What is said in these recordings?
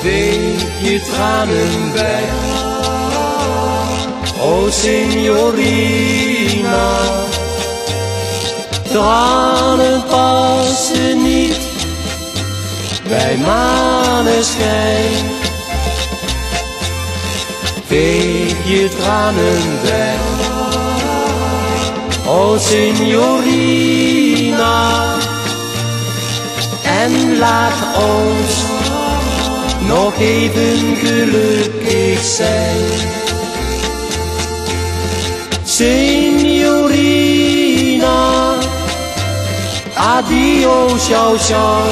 Veeg je tranen weg, oh signorina. Tranen passen niet bij maneschijn. Veeg je tranen weg, oh signorina. En laat ons nog even gelukkig zijn. Signorina, adio, ciao, ciao.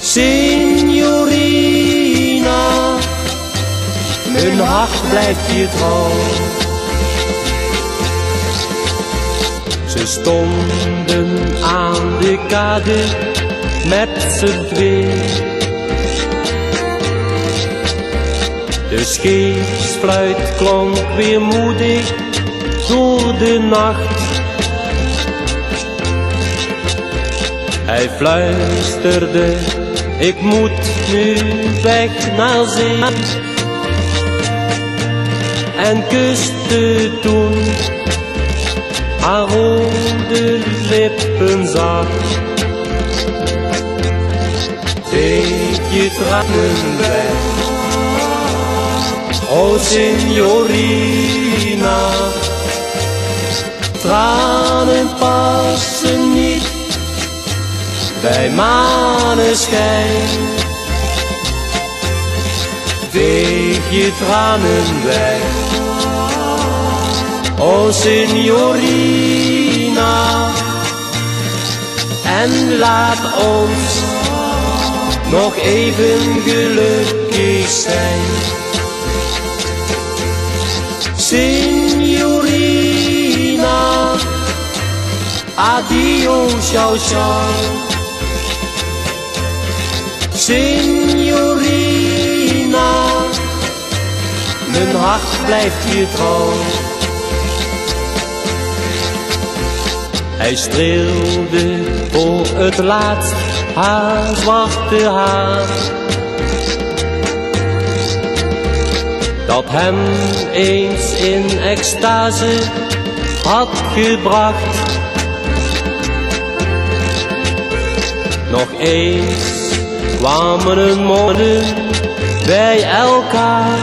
Signorina, mijn hart blijft je trouw. Ze stonden aan de kade met z'n twee. De scheepsfluit klonk weer moedig door de nacht. Hij fluisterde, ik moet nu weg naar zee. En kuste toen haar rode lippen zacht. Je tranen weg, oh signorina. Tranen passen niet bij maneschijn. Veeg je tranen weg, oh signorina. En laat ons nog even gelukkig zijn. Signorina, adio, ciao, ciao. Signorina, mijn hart blijft je trouw. Hij streelde voor het laatst haar zwarte haar. Dat hem eens in extase had gebracht. Nog eens kwamen hun monden bij elkaar.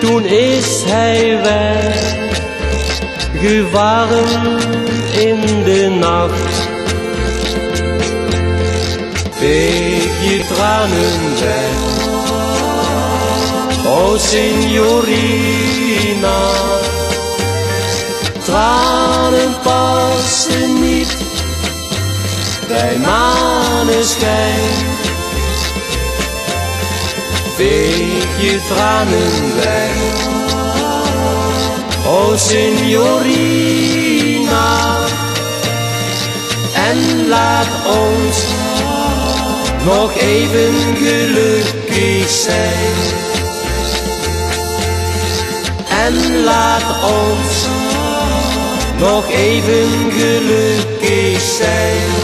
Toen is hij weg, gevaren in de nacht. Veeg je tranen weg, oh signorina. Tranen passen niet bij maneschijn. Veeg je tranen weg, oh signorina. En laat ons nog even gelukkig zijn. En laat ons nog even gelukkig zijn.